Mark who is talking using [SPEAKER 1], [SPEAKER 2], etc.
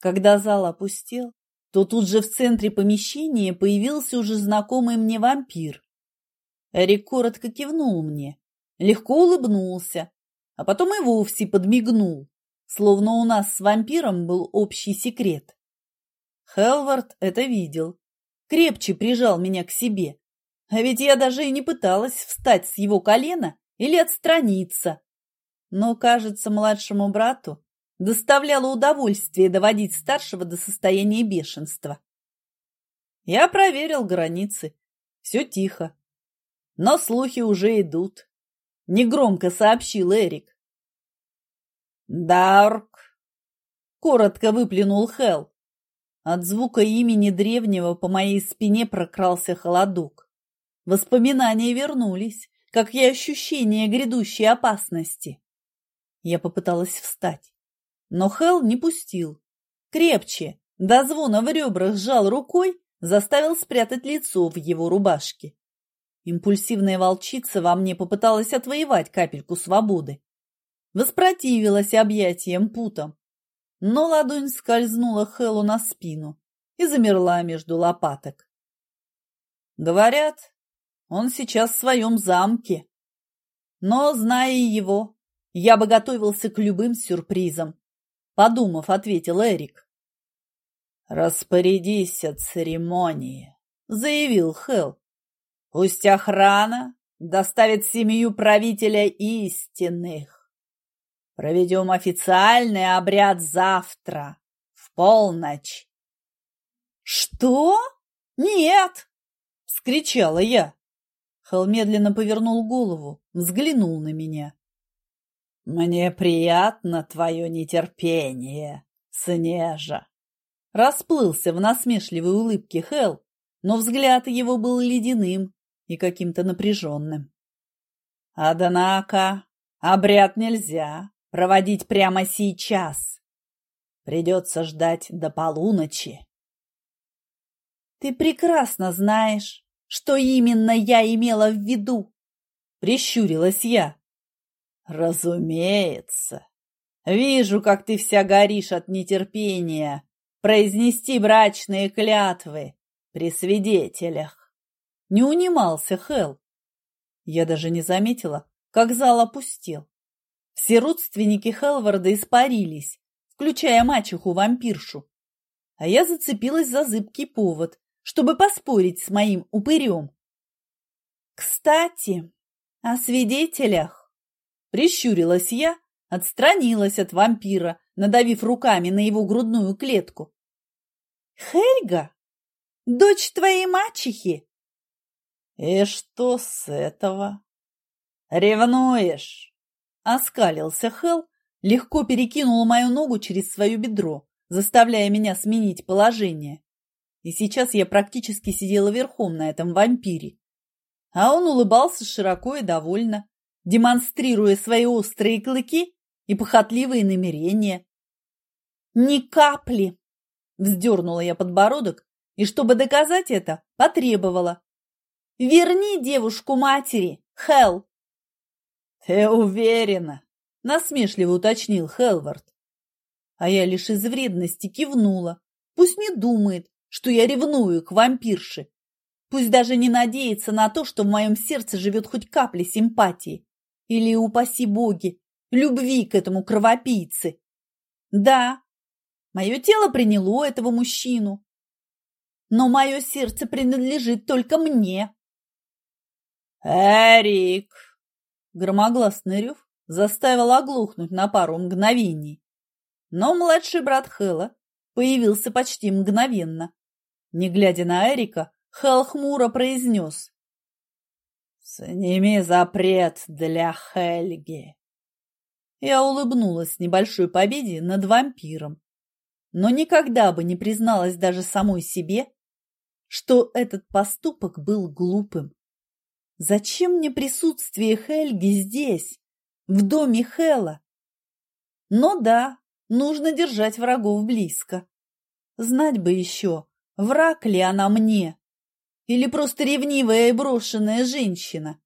[SPEAKER 1] Когда зал опустел, то тут же в центре помещения появился уже знакомый мне вампир. Эрик коротко кивнул мне, легко улыбнулся, а потом и вовсе подмигнул, словно у нас с вампиром был общий секрет. Хелвард это видел, крепче прижал меня к себе, а ведь я даже и не пыталась встать с его колена или отстраниться. Но, кажется, младшему брату доставляло удовольствие доводить старшего до состояния бешенства. Я проверил границы. Все тихо. Но слухи уже идут. Негромко сообщил Эрик. «Дарк!» — коротко выплюнул Хел. От звука имени древнего по моей спине прокрался холодок. Воспоминания вернулись, как и ощущение грядущей опасности. Я попыталась встать, но Хел не пустил. Крепче, до звона в ребрах сжал рукой, заставил спрятать лицо в его рубашке. Импульсивная волчица во мне попыталась отвоевать капельку свободы. Воспротивилась объятиям путом, но ладонь скользнула Хэллу на спину и замерла между лопаток. Говорят, он сейчас в своем замке. Но, зная его, я бы готовился к любым сюрпризам. Подумав, ответил Эрик. «Распорядись о церемонии», — заявил Хелл. «Пусть охрана доставит семью правителя истинных. Проведем официальный обряд завтра, в полночь. Что? Нет! — вскричала я. Хал медленно повернул голову, взглянул на меня. «Мне приятно твое нетерпение, Снежа!» Расплылся в насмешливой улыбке Хел, но взгляд его был ледяным и каким-то напряженным. «Однако обряд нельзя проводить прямо сейчас. Придется ждать до полуночи. Ты прекрасно знаешь, что именно я имела в виду, прищурилась я. Разумеется. Вижу, как ты вся горишь от нетерпения произнести брачные клятвы при свидетелях. Не унимался Хел. Я даже не заметила, как зал опустел. Все родственники Хелварда испарились, включая мачеху-вампиршу. А я зацепилась за зыбкий повод, чтобы поспорить с моим упырем. «Кстати, о свидетелях!» Прищурилась я, отстранилась от вампира, надавив руками на его грудную клетку. «Хельга? Дочь твоей мачехи?» «И что с этого? Ревнуешь?» Оскалился Хел, легко перекинул мою ногу через свое бедро, заставляя меня сменить положение. И сейчас я практически сидела верхом на этом вампире. А он улыбался широко и довольно, демонстрируя свои острые клыки и похотливые намерения. «Ни капли!» – вздернула я подбородок, и, чтобы доказать это, потребовала. «Верни девушку матери, Хел!» «Ты уверена?» – насмешливо уточнил Хелвард. А я лишь из вредности кивнула. Пусть не думает, что я ревную к вампирше. Пусть даже не надеется на то, что в моем сердце живет хоть капля симпатии. Или, упаси боги, любви к этому кровопийце. Да, мое тело приняло этого мужчину. Но мое сердце принадлежит только мне. «Эрик!» Громогласный рев заставил оглохнуть на пару мгновений. Но младший брат Хэла появился почти мгновенно. Не глядя на Эрика, Хэл хмуро произнес. «Сними запрет для Хельги». Я улыбнулась небольшой победе над вампиром, но никогда бы не призналась даже самой себе, что этот поступок был глупым. Зачем мне присутствие Хельги здесь, в доме Хела? Но да, нужно держать врагов близко. Знать бы еще, враг ли она мне, или просто ревнивая и брошенная женщина.